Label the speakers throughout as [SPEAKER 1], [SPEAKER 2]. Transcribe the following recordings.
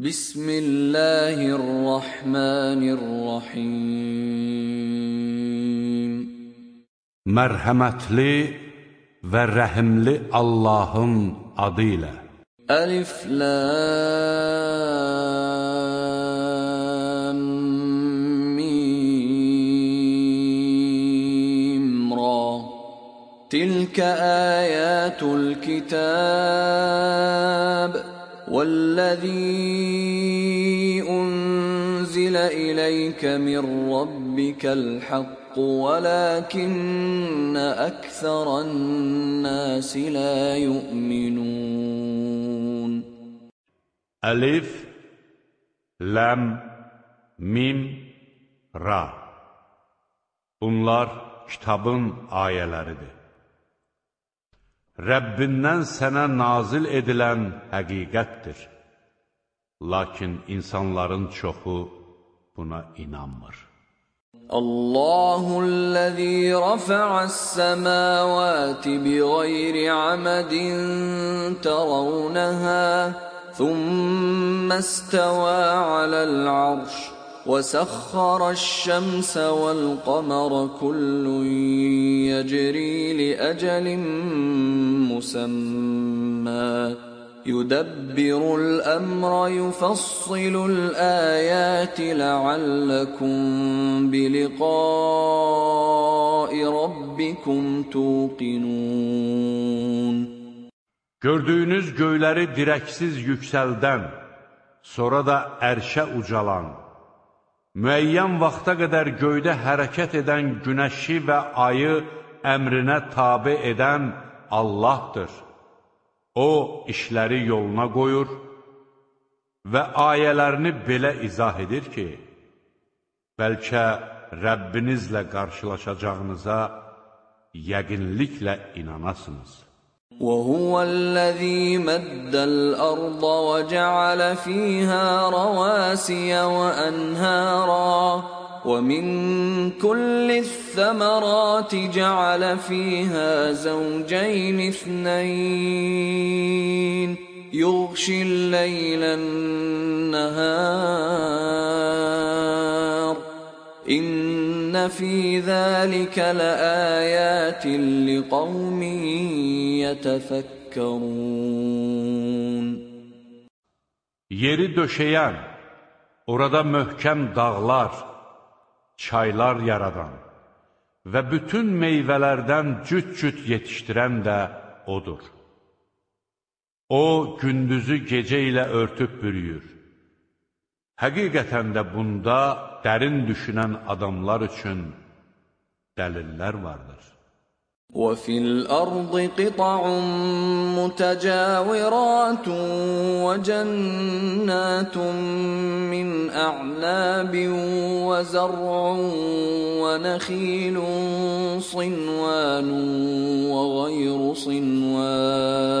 [SPEAKER 1] بسم
[SPEAKER 2] الله الرحمن الرحيم. مرحمتلي ورحملي اللهم
[SPEAKER 1] أضيلة ألف لام ميم را. تلك آيات الكتاب. والذي أنزل إليك من ربك الحق ولكن أكثر الناس لا يؤمنون
[SPEAKER 2] ألف لم mim, ra. Bunlar kitabın ayələridir. Rəbbindən sənə nazil edilən həqiqətdir. Lakin insanların çoxu buna inanmır.
[SPEAKER 1] Allahul-ləzi rafa'as-səmavati bighayri 'amadin tarawnaha, thumma istawa 'alal-'arş. وسخر الشمس والقمر كل يجري لأجل مسمى. يدبر الأمر يفصل الآيات لعلكم بلقاء ربكم توقنون.
[SPEAKER 2] Gördüyünüz göyləri dirəksiz yüksəldən, sonra da ərşə ucalan, müəyyən vaxta qədər göydə hərəkət edən günəşi və ayı əmrinə tabi edən Allahdır. O, işləri yoluna qoyur və ayələrini belə izah edir ki, bəlkə Rəbbinizlə qarşılaşacağınıza yəqinliklə inanasınız.
[SPEAKER 1] وهو الذي مد الأرض وجعل فيها رواسي وأنهارا ومن كل الثمرات جعل فيها زوجين اثنين. يغشي الليل النهار. İnne fî zâlike le âyâtin li.
[SPEAKER 2] Yeri döşeyen, orada möhkəm dağlar, çaylar yaradan və bütün meyvələrdən cüt-cüt yetişdirən də odur. O, gündüzü gecə ilə örtüb bürüyür. Həqiqətən də bunda dərin düşünən adamlar üçün dəlillər vardır.
[SPEAKER 1] وفي الأرض قطع متجاورات وجنات من أعناب وزرع ونخيل صنوان وغير صنوان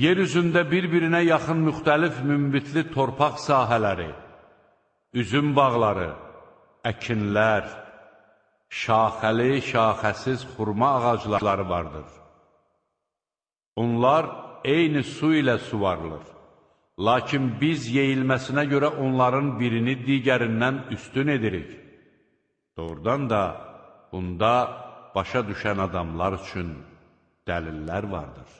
[SPEAKER 2] Yer üzündə bir-birinə yaxın müxtəlif mümbitli torpaq sahələri, üzüm bağları, əkinlər, şaxəli, şaxəsiz xurma ağacları vardır. Onlar eyni su ilə suvarılır. Lakin biz yeyilməsinə görə onların birini digərindən üstün edirik. Doğrudan da bunda başa düşən adamlar üçün dəlillər vardır.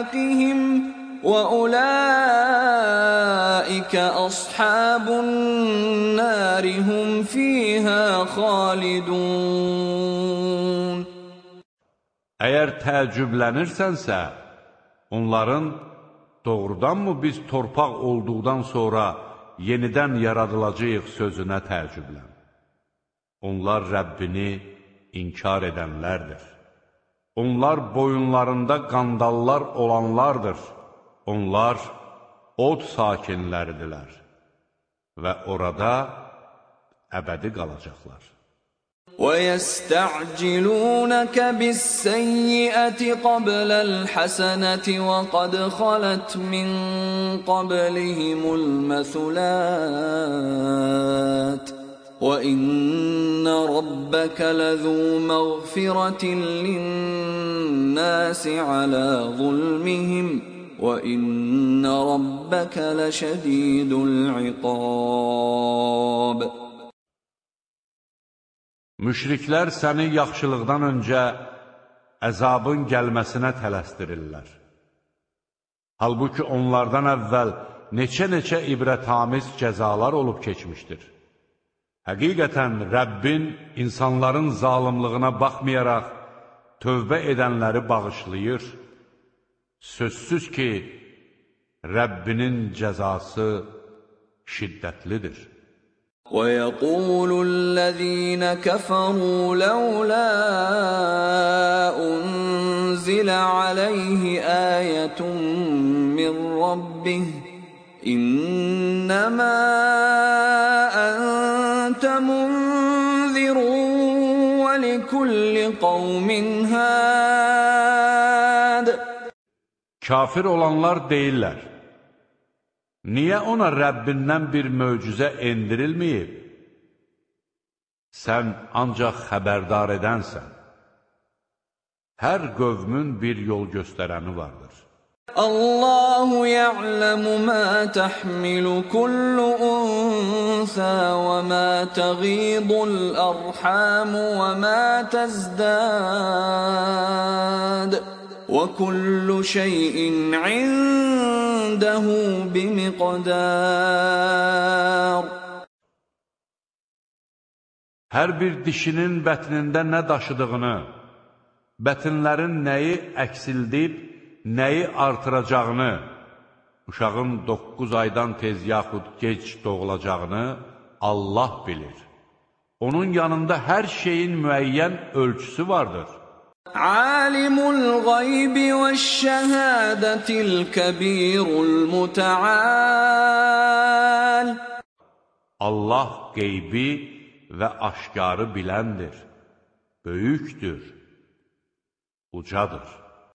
[SPEAKER 1] الْأَغْلَالُ فِي أعناقهم وأولئك أصحاب النار هم فيها خالدون
[SPEAKER 2] Əgər təəccüblənirsənsə, onların doğrudanmı biz torpaq olduqdan sonra yenidən yaradılacaq sözünə təəccüblən? Onlar Rəbbini inkar edənlərdir. Onlar boyunlarında qandallar olanlardır. Onlar od sakinləridirlər və orada əbədi qalacaqlar.
[SPEAKER 1] ويستعجلونك بالسيئة قبل الحسنة وقد خلت من قبلهم المثلات وإن ربك لذو مغفرة للناس على ظلمهم وإن ربك لشديد العقاب
[SPEAKER 2] Müşriklər səni yaxşılıqdan öncə əzabın gəlməsinə tələsdirirlər. Halbuki onlardan əvvəl neçə-neçə ibrətamiz cəzalar olub keçmişdir. Həqiqətən Rəbbin insanların zalımlığına baxmayaraq tövbə edənləri bağışlayır. Sözsüz ki, Rəbbinin cəzası şiddətlidir.
[SPEAKER 1] ويقول الذين كفروا لولا أنزل عليه آية من ربه إنما قوم هاد
[SPEAKER 2] Kafir olanlar deyirlər, Niyə ona Rəbbindən bir möcüzə endirilməyib? Sən ancaq xəbərdar edənsən. Hər qövmün bir yol göstərəni vardır.
[SPEAKER 1] الله يعلم ما تحمل كل أنثى وما تغيض الأرحام وما تزداد وكل شيء عنده بمقدار.
[SPEAKER 2] Hər bir dişinin bətnində nə daşıdığını, bətinlərin nəyi əksildib, nəyi artıracağını, uşağın 9 aydan tez yaxud gec doğulacağını Allah bilir. Onun yanında hər şeyin müəyyən ölçüsü vardır.
[SPEAKER 1] Alimul gaybi və şəhədətil kəbirul mutəal
[SPEAKER 2] Allah qeybi və aşkarı biləndir, böyükdür, ucadır.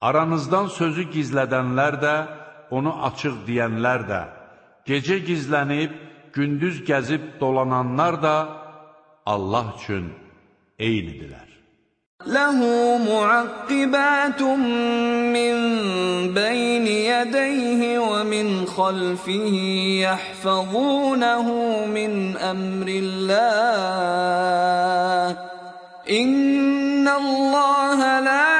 [SPEAKER 2] Aranızdan sözü gizlədənlər də, onu açıq deyənlər də, gecə gizlənib, gündüz gəzib dolananlar da Allah üçün eynidirlər.
[SPEAKER 1] Ləhu muaqqibətun min beyni yədəyhi və min xalfihi yəhfəzunahu min əmrillah. İnna Allah la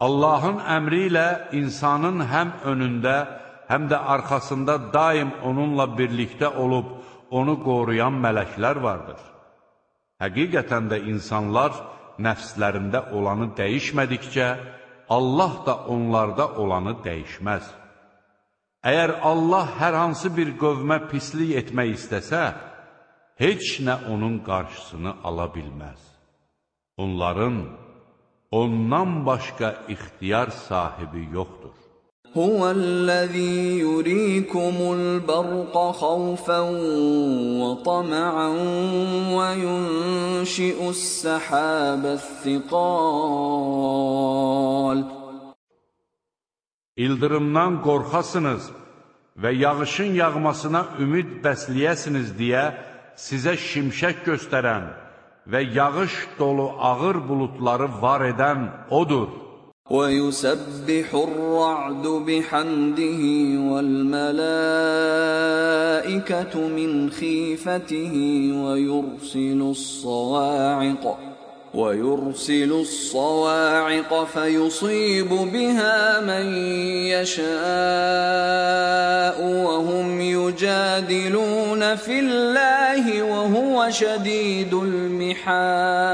[SPEAKER 2] Allahın əmri ilə insanın həm önündə, həm də arxasında daim onunla birlikdə olub, onu qoruyan mələklər vardır. Həqiqətən də insanlar nəfslərində olanı dəyişmədikcə, Allah da onlarda olanı dəyişməz. Əgər Allah hər hansı bir qövmə pislik etmək istəsə, heç nə onun qarşısını ala bilməz. Onların ondan başqa ixtiyar sahibi yoxdur.
[SPEAKER 1] Huvəl-ləzî yurikumul bərqa xawfən və tama'an və yunşi'us-səhabəs-siqal
[SPEAKER 2] İldırımdan qorxasınız və yağışın yağmasına ümid bəsləyəsiniz deyə sizə şimşək göstərən və yağış dolu ağır bulutları var edən O'dur.
[SPEAKER 1] وَيُسَبِّحُ الرَّعْدُ بِحَمْدِهِ وَالْمَلَائِكَةُ مِنْ خِيفَتِهِ وَيُرْسِلُ الصَّوَاعِقَ ويرسل الصواعق فيصيب بها من يشاء وهم يجادلون في الله وهو شديد المحال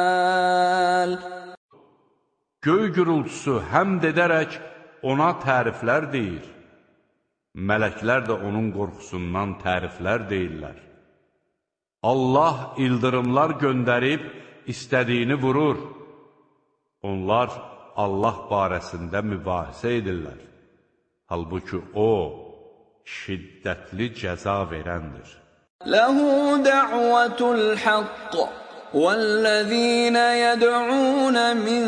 [SPEAKER 2] Göy gürültüsü həmd edərək ona təriflər deyir. Mələklər də onun qorxusundan təriflər deyirlər. Allah ildırımlar göndərib, istədiyini vurur. Onlar Allah barəsində mübahisə edirlər. Halbuki O, şiddətli cəza verəndir.
[SPEAKER 1] Ləhu də'vətul haqq وَالَّذِينَ يَدْعُونَ مِن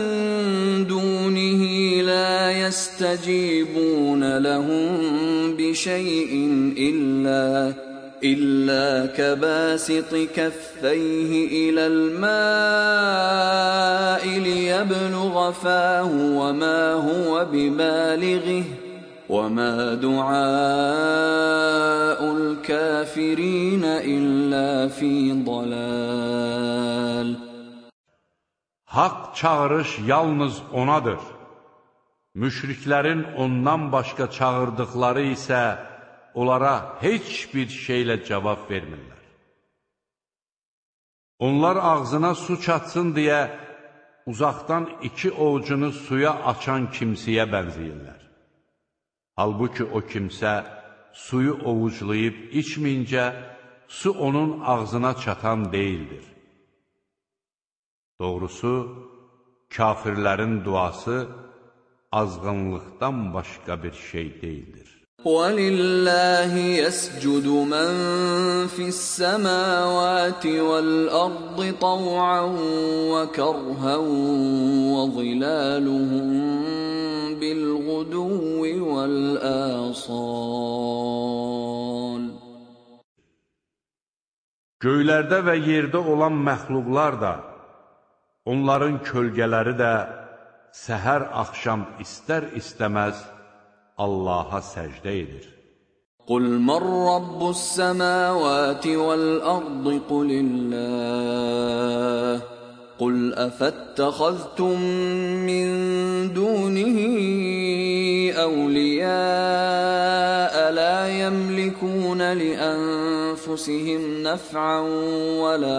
[SPEAKER 1] دُونِهِ لَا يَسْتَجِيبُونَ لَهُم بِشَيْءٍ إِلَّا إلا كباسط كفيه إلى الماء ليبلغ فاه وما هو ببالغه وما دعاء الكافرين إلا في ضلال
[SPEAKER 2] Haqq çağırış yalnız onadır. Müşriklərin ondan başqa çağırdıqları isə onlara heç bir şeylə cavab vermirlər. Onlar ağzına su çatsın deyə uzaqdan iki ovucunu suya açan kimsəyə bənzəyirlər. Halbuki o kimsə suyu ovuclayıb içməyincə, su onun ağzına çatan deyildir. Doğrusu, kafirlərin duası azğınlıqdan başqa bir şey deyildir.
[SPEAKER 1] ولله يسجد من في السماوات والأرض طوعا وكرها وظلالهم بالغدو والآصال
[SPEAKER 2] Göylərdə və yerdə olan məxluqlar da, onların kölgələri də səhər axşam istər-istəməz Allaha səcdə edir.
[SPEAKER 1] Qul mən rabbus səmavati vəl ardı qulillah Qul əfəttəxəztum min dunihi əvliyaə la yəmlikuna li ənfusihim nəf'ən və la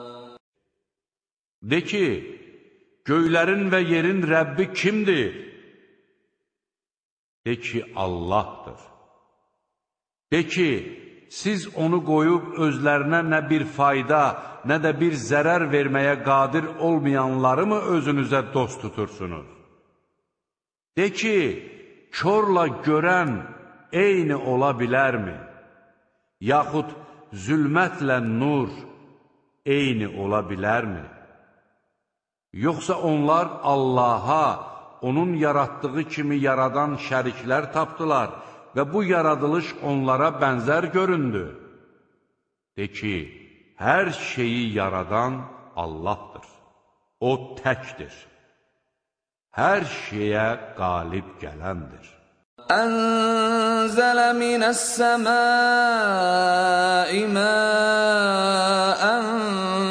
[SPEAKER 2] De ki, göylərin və yerin Rəbbi kimdir? De ki, Allahdır. De ki, siz onu qoyub özlərinə nə bir fayda, nə də bir zərər verməyə qadir olmayanları mı özünüzə dost tutursunuz? De ki, körla görən eyni ola bilərmi? Yaxud zülmətlə nur eyni ola bilərmi? Yoxsa onlar Allaha, onun yaratdığı kimi yaradan şəriklər tapdılar və bu yaradılış onlara bənzər göründü. De ki, hər şeyi yaradan Allahdır. O təkdir. Hər şeyə qalib gələndir.
[SPEAKER 1] Ənzələ minəs-səmai mə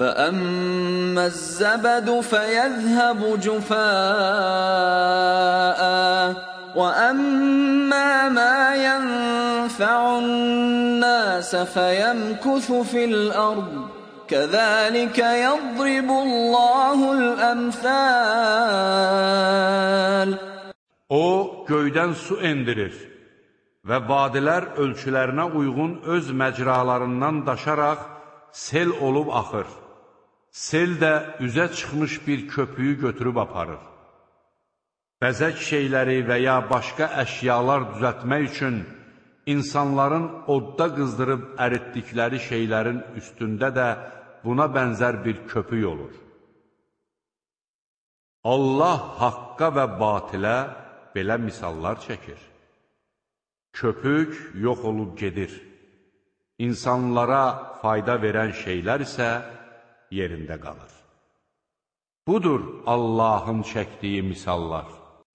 [SPEAKER 1] فاما الزبد فيذهب جفاء واما ما ينفع الناس فيمكث في الارض كذلك يضرب الله الامثال
[SPEAKER 2] O göydən su endirir və vadilər ölçülərinə uyğun öz məcralarından daşaraq sel olub axır. Sel də üzə çıxmış bir köpüyü götürüb aparır. Bəzək şeyləri və ya başqa əşyalar düzəltmək üçün insanların odda qızdırıb əritdikləri şeylərin üstündə də buna bənzər bir köpük olur. Allah haqqa və batilə belə misallar çəkir. Köpük yox olub gedir. İnsanlara fayda verən şeylər isə yerində qalır. Budur Allahın çəkdiyi misallar.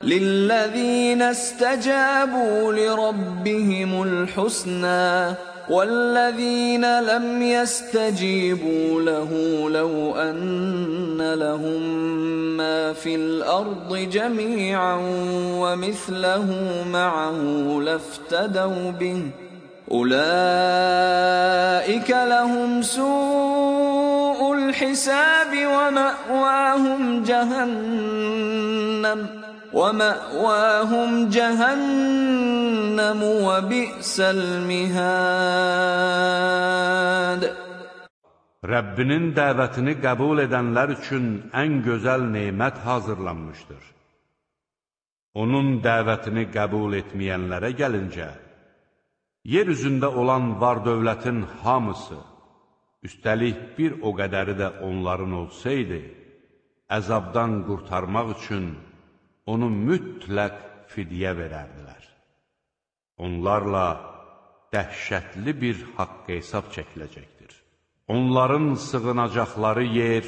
[SPEAKER 1] للذين استجابوا لربهم الحسنى والذين لم يستجيبوا له لو أن لهم ما في الأرض جميعا ومثله معه لافتدوا به أولئك لهم سوء الحساب ومأواهم جهنم ومأواهم جهنم وبئس المهاد
[SPEAKER 2] Rəbbinin dəvətini qəbul edənlər üçün ən gözəl nemət hazırlanmışdır. Onun dəvətini qəbul etməyənlərə gəlincə, yer üzündə olan var dövlətin hamısı, üstəlik bir o qədəri də onların olsaydı, əzabdan qurtarmaq üçün onu mütləq fidyə verərdilər. Onlarla dəhşətli bir haqq hesab çəkiləcəkdir. Onların sığınacaqları yer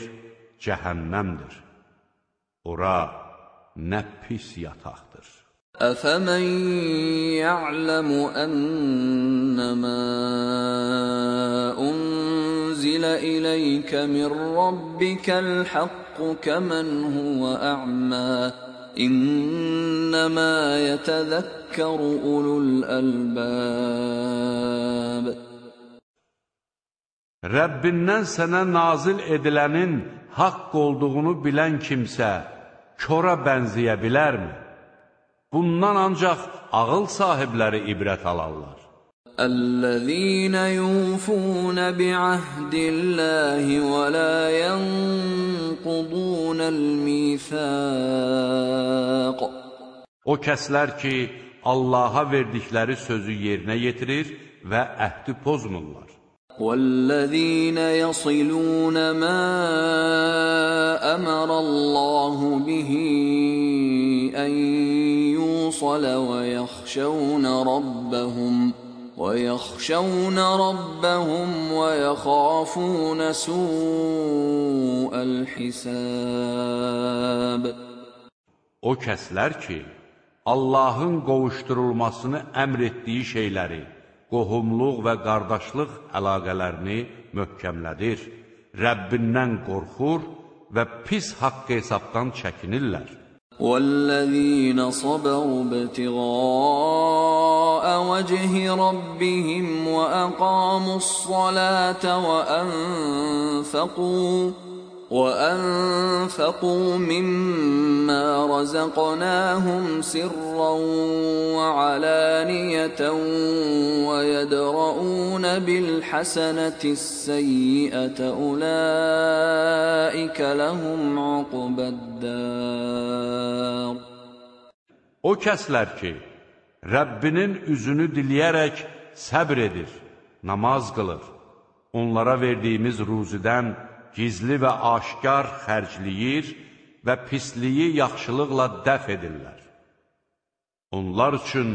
[SPEAKER 2] cəhənnəmdir. Ora nə pis yataqdır.
[SPEAKER 1] أفمن يعلم أنما أنزل إليك من ربك الحق كمن هو أعمى إنما يتذكر أولو الألباب
[SPEAKER 2] Rəbbindən sənə nazil edilənin haqq olduğunu bilən kimsə kora bənzəyə bilərmi? Bundan ancaq ağıl sahibləri ibrət alarlar.
[SPEAKER 1] الذين يوفون بعهد الله ولا ينقضون الميثاق
[SPEAKER 2] O kəslər ki, Allaha verdikləri sözü yerinə yetirir və əhdi pozmurlar.
[SPEAKER 1] والذين يصلون ما أمر الله به ان يوصل ويخشون ربهم ويخشون ربهم ويخافون سوء الحساب
[SPEAKER 2] O kəslər ki, Allahın qovuşdurulmasını əmr etdiyi şeyləri, qohumluq və qardaşlıq əlaqələrini möhkəmlədir, Rəbbindən qorxur və pis haqq hesabdan çəkinirlər.
[SPEAKER 1] والذين صبروا ابتغاء وجه ربهم وأقاموا الصلاة وأنفقوا وأنفقوا مما رزقناهم سرا وعلانية ويدرؤون بالحسنة السيئة أولئك لهم عقبى الدار
[SPEAKER 2] O kəslər ki, Rəbbinin üzünü diləyərək səbr edir, namaz qılır. Onlara verdiyimiz ruzidən gizli və aşkar xərcləyir və pisliyi yaxşılıqla dəf edirlər. Onlar üçün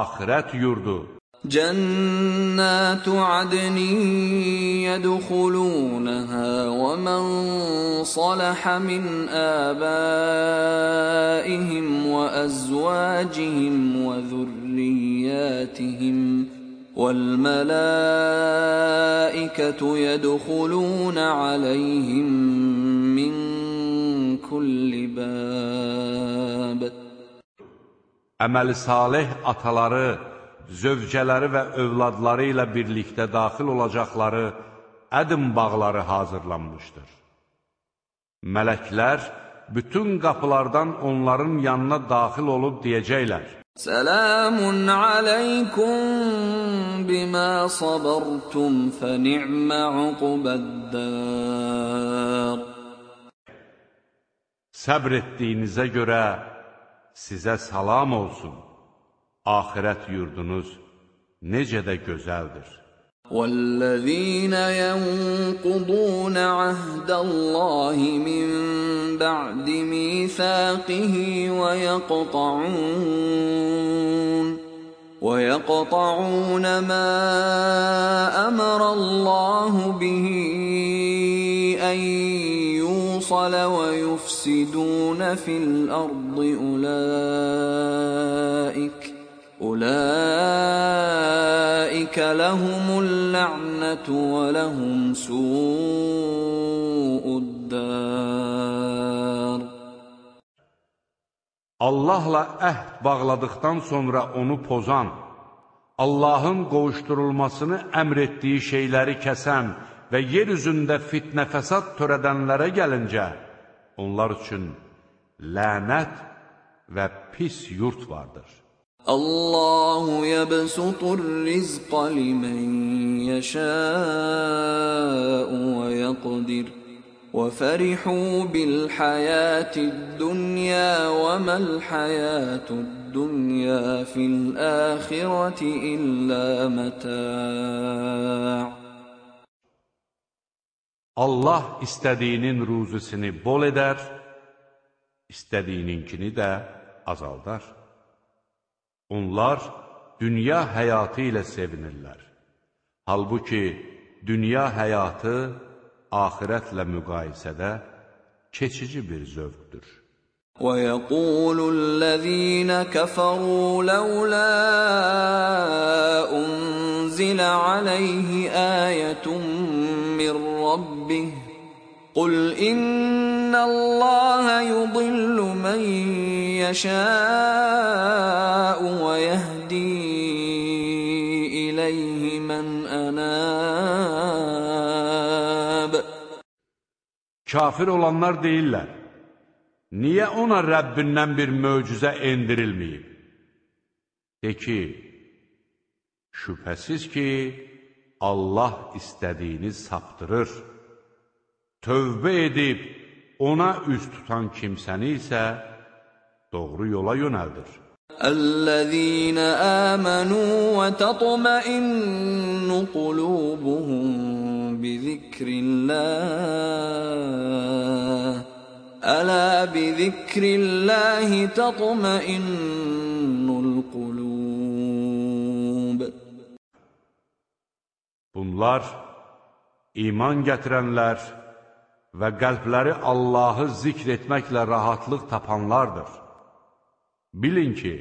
[SPEAKER 2] axirət yurdu
[SPEAKER 1] جنات عدن يدخلونها ومن صلح من آبائهم وأزواجهم وذرياتهم والملائكة يدخلون عليهم من كل باب
[SPEAKER 2] أمل صالح ataları zövcələri və övladları ilə birlikdə daxil olacaqları ədim bağları hazırlanmışdır. Mələklər bütün qapılardan onların yanına daxil olub deyəcəklər.
[SPEAKER 1] Selamun aleykum bima sabartum fe ni'me
[SPEAKER 2] ukubeddar. Səbretdiyinizə görə sizə salam olsun. Ahirət yurdunuz necə də gözəldir.
[SPEAKER 1] وَالَّذِينَ يَنقُضُونَ عَهْدَ اللَّهِ مِن بَعْدِ مِيثَاقِهِ وَيَقْطَعُونَ وَيَقْطَعُونَ مَا أَمَرَ اللَّهُ بِهِ أَن يُوصَلَ وَيُفْسِدُونَ فِي الْأَرْضِ أُولَئِكَ أولئك لهم اللعنة ولهم سوء الدار
[SPEAKER 2] Allahla əhd bağladıqdan sonra onu pozan, Allahın qovuşdurulmasını əmr etdiyi şeyləri kəsən və yer üzündə fitnə fəsad törədənlərə gəlincə, onlar üçün lənət və pis yurt vardır.
[SPEAKER 1] الله يبسط الرزق لمن يشاء ويقدر وفرحوا بالحياة الدنيا وما الحياة الدنيا في الآخرة إلا متاع
[SPEAKER 2] Allah istədiyinin ruzisini bol edər, istədiyininkini də azaldar. Onlar dünya həyatı ilə sevinirlər. Halbuki dünya həyatı axirətlə müqayisədə keçici bir zövqdür.
[SPEAKER 1] وَيَقُولُ الَّذِينَ كَفَرُوا لَوْلَا أُنزِلَ عَلَيْهِ آيَةٌ مِّن رَّبِّهِ قُلْ إِنَّ اللَّهَ يُضِلُّ مَن يَشَاءُ وَيَهْدِي إِلَيْهِ مَنْ أَنَابَ
[SPEAKER 2] Kafir olanlar deyirlər, niyə ona Rəbbindən bir möcüzə endirilməyib? De ki, şübhəsiz ki, Allah istədiyini saptırır. Tövbə edib, ona üz tutan kimsəni isə doğru yola yönəldir.
[SPEAKER 1] الذين آمنوا وتطمئن قلوبهم بذكر الله ألا بذكر الله تطمئن القلوب
[SPEAKER 2] Bunlar iman gətirənlər və qəlbləri Allahı zikr etməklə rahatlıq tapanlardır. Bilin ki,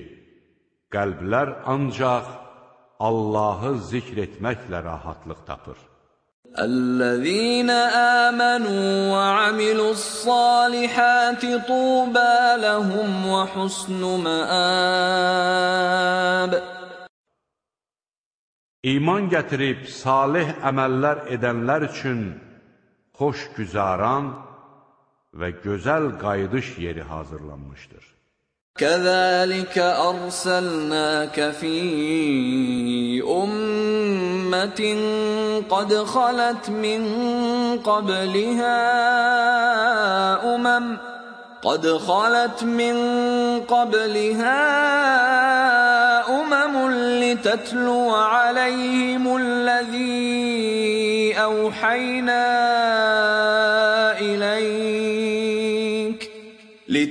[SPEAKER 2] qəlblər ancaq Allahı zikr etməklə rahatlıq tapır.
[SPEAKER 1] Əl-ləzīnə əmənu və amilussalihəti tubə ləhum və husnu məəb.
[SPEAKER 2] İman gətirib salih əməllər edənlər üçün xoş güzaran və gözəl qayıdış yeri hazırlanmışdır.
[SPEAKER 1] كذلك أرسلناك في أمة قد خلت من قبلها أمم قد خلت من قبلها أمم لتتلو عليهم الذي أوحينا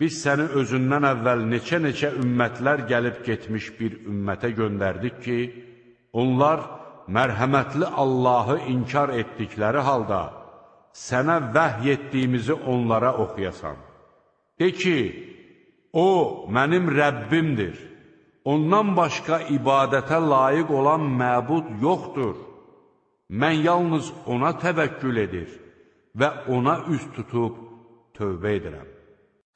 [SPEAKER 2] Biz səni özündən əvvəl neçə-neçə ümmətlər gəlib getmiş bir ümmətə göndərdik ki, onlar mərhəmətli Allahı inkar etdikləri halda, sənə vəhy etdiyimizi onlara oxuyasan. De ki, O, mənim Rəbbimdir. Ondan başqa ibadətə layiq olan məbud yoxdur. Mən yalnız ona təvəkkül edir və ona üz tutub tövbə edirəm.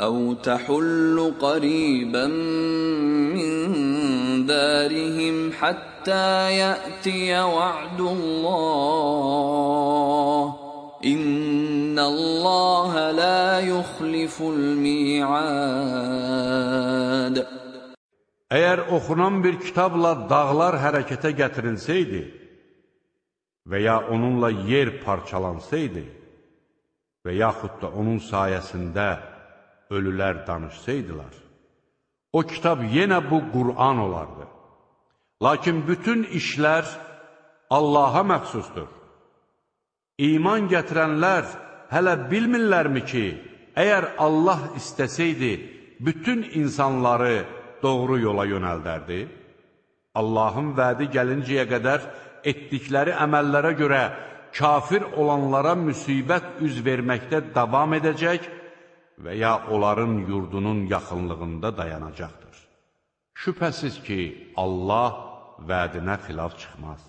[SPEAKER 1] أو تحل قريبا من دارهم حتى يأتي وعد الله إن الله لا يخلف الميعاد
[SPEAKER 2] Əgər oxunan bir kitabla dağlar hərəkətə gətirilsəydi və ya onunla yer parçalansaydı və yaxud da onun sayəsində ölülər danışsaydılar, o kitab yenə bu Qur'an olardı. Lakin bütün işlər Allaha məxsusdur. İman gətirənlər hələ bilmirlərmi ki, əgər Allah istəsəydi, bütün insanları doğru yola yönəldərdi? Allahın vədi gəlincəyə qədər etdikləri əməllərə görə kafir olanlara müsibət üz verməkdə davam edəcək və ya onların yurdunun yaxınlığında dayanacaqdır. Şübhəsiz ki, Allah vədinə xilaf çıxmaz.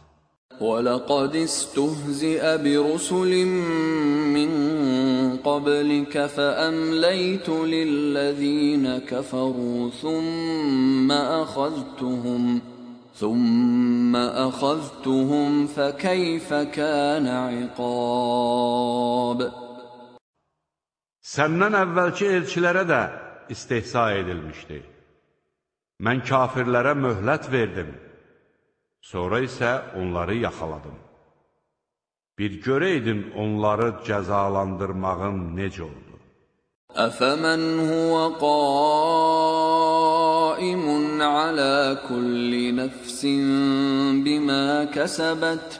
[SPEAKER 1] ولقد استهزئ برسل من قبلك فأمليت للذين كفروا ثم أخذتهم ثم أخذتهم فكيف كان عقاب
[SPEAKER 2] Səndən əvvəlki elçilərə də istehsa edilmişdi. Mən kafirlərə möhlət verdim. Sonra isə onları yaxaladım. Bir görəydin onları cəzalandırmağın necə oldu.
[SPEAKER 1] أفمن هو قائم على كل نفس بما كسبت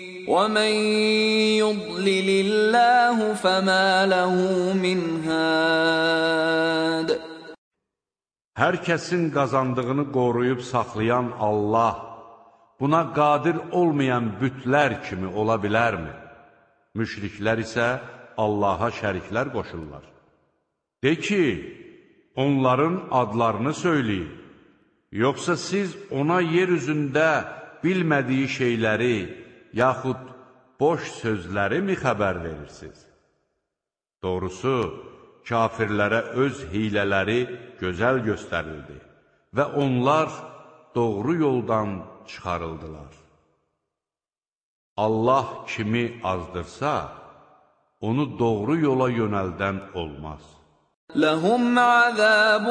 [SPEAKER 1] ومن يضلل الله فما له من هاد
[SPEAKER 2] Hər kəsin qazandığını qoruyub saxlayan Allah, buna qadir olmayan bütlər kimi ola bilərmi? Müşriklər isə Allaha şəriklər qoşurlar. De ki, onların adlarını söyləyin. Yoxsa siz ona yer üzündə bilmədiyi şeyləri, yaxud boş sözləri mi xəbər verirsiniz? Doğrusu, kafirlərə öz hilələri gözəl göstərildi və onlar doğru yoldan çıxarıldılar. Allah kimi azdırsa, onu doğru yola yönəldən olmaz.
[SPEAKER 1] لهم عذاب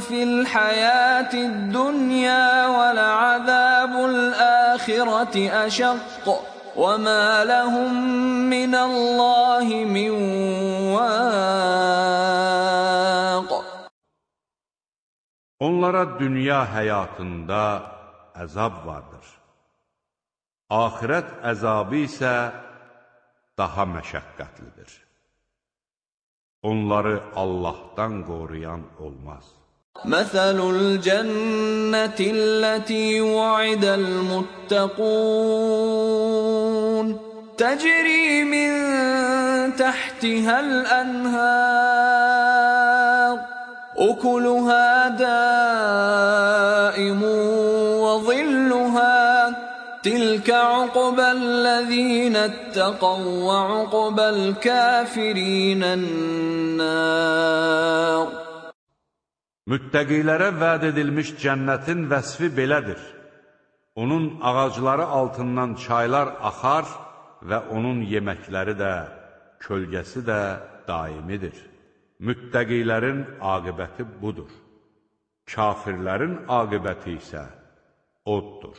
[SPEAKER 1] في الحياة الدنيا ولعذاب الآخرة أشق وما لهم من الله من واق
[SPEAKER 2] Onlara dünya həyatında əzab vardır. Axirət əzabı isə daha məşəqqətlidir. Onları Allahdan qoruyan olmaz.
[SPEAKER 1] مثل الجنة التي وعد المتقون تجري من تحتها الأنهار أكلها دائم وظلها Tilkə uqbəl-ləzīnə ittəqav və uqbəl-kəfirinən-nər.
[SPEAKER 2] Müttəqilərə vəd edilmiş cənnətin vəsfi belədir. Onun ağacları altından çaylar axar və onun yeməkləri də, kölgəsi də daimidir. Müttəqilərin aqibəti budur. Kafirlərin aqibəti isə oddur.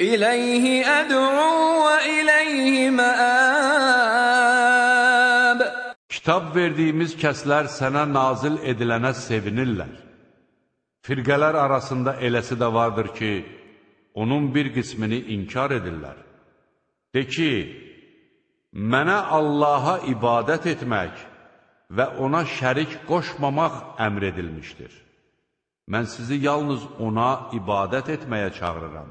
[SPEAKER 1] İleyhi ed'u ve ileyhi ma'ab.
[SPEAKER 2] Kitab verdiyimiz kəslər sənə nazil edilənə sevinirlər. Firqələr arasında eləsi də vardır ki, onun bir qismini inkar edirlər. De ki, mənə Allaha ibadət etmək və ona şərik qoşmamaq əmr edilmişdir. Mən sizi yalnız ona ibadət etməyə çağırıram.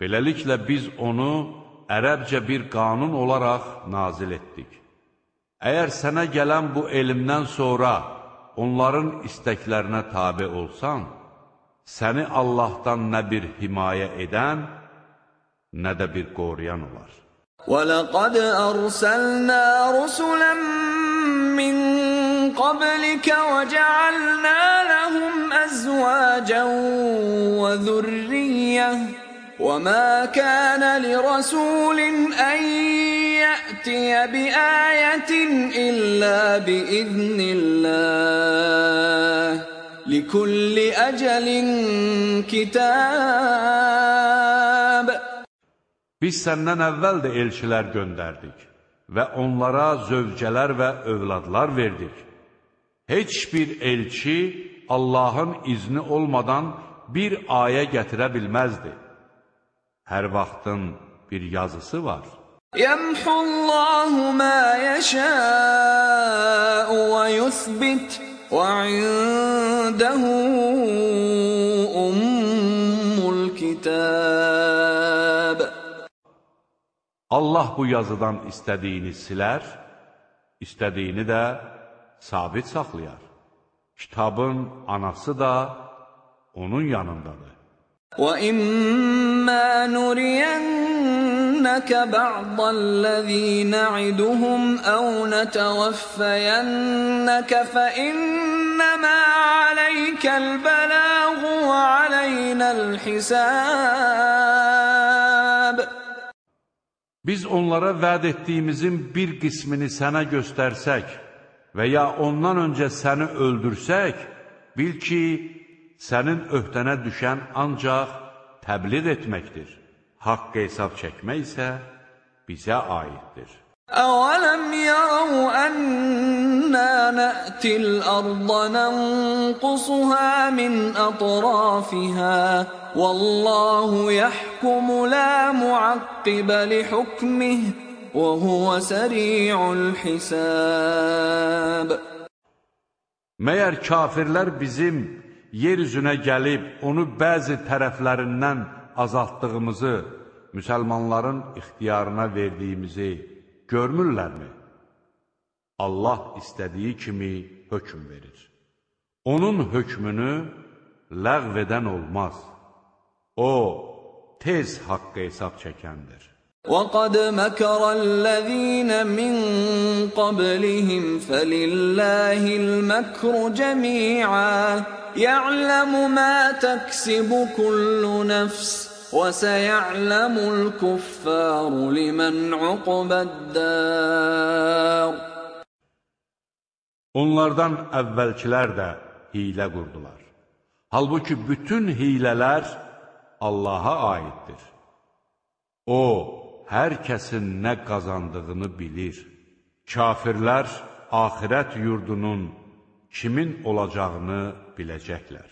[SPEAKER 2] Beləliklə biz onu ərəbcə bir qanun olaraq nazil etdik. Əgər sənə gələn bu elmdən sonra onların istəklərinə tabe olsan, səni Allahdan nə bir himayə edən, nə də bir qoruyan olar.
[SPEAKER 1] وَلَقَدْ أَرْسَلْنَا رُسُلًا مِّن قَبْلِكَ وَجَعَلْنَا لَهُمْ أَزْوَاجًا وَذُرِّيَّةً وما كان لرسول أن يأتي بآية إلا بإذن الله لكل أجل كتاب
[SPEAKER 2] Biz səndən əvvəl də elçilər göndərdik və onlara zövcələr və övladlar verdik. Heç bir elçi Allahın izni olmadan bir ayə gətirə bilməzdi. Hər vaxtın bir yazısı var.
[SPEAKER 1] Yəmhullahu ma yəşəu və yuthbit və indəhu ummul kitab.
[SPEAKER 2] Allah bu yazıdan istədiyini silər, istədiyini də sabit saxlayar. Kitabın anası da onun yanındadır.
[SPEAKER 1] وَإِمَّا نُرِيَنَّكَ بَعْضَ الَّذِي نَعِدُهُمْ أَوْ نَتَوَفَّيَنَّكَ فَإِنَّمَا عَلَيْكَ الْبَلَاغُ وَعَلَيْنَا الْحِسَابُ
[SPEAKER 2] Biz onlara vəd etdiyimizin bir qismini sənə göstərsək və ya ondan öncə səni öldürsək, bil ki, sənin öhdənə düşən ancaq təbliğ etməkdir. Haqq hesab çəkmək isə bizə aiddir.
[SPEAKER 1] أولم يروا أنا نأتي الأرض ننقصها من أطرافها والله يحكم لا معقب لحكمه وهو سريع الحساب
[SPEAKER 2] Məyər kafirlər bizim yer üzünə gəlib, onu bəzi tərəflərindən azaltdığımızı, müsəlmanların ixtiyarına verdiyimizi görmürlərmi? Allah istədiyi kimi hökm verir. Onun hökmünü ləğv edən olmaz. O, tez haqqı hesab çəkəndir.
[SPEAKER 1] وقد مكر الذين من قبلهم فلله المكر جميعا يعلم ما تكسب كل نفس وسيعلم الكفار لمن عقبى الدار
[SPEAKER 2] Onlardan əvvəlkilər də hilə qurdular. Halbuki bütün hilələr Allaha aiddir. O, hər kəsin nə qazandığını bilir. Kafirlər axirət yurdunun kimin olacağını biləcəklər.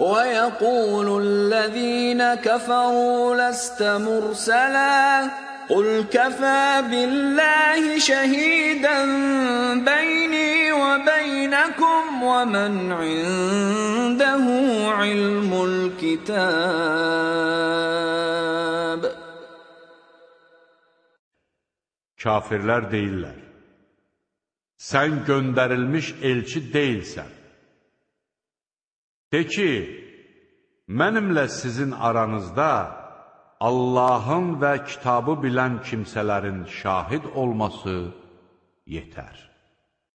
[SPEAKER 1] ويقول الذين كفروا لست مرسلا قل كفى بالله شهيدا بيني وبينكم ومن عنده علم الكتاب
[SPEAKER 2] Kafirlər deyirlər, sən göndərilmiş elçi deyilsən. De ki, mənimlə sizin aranızda Allahın və kitabı bilən kimsələrin şahid olması yetər.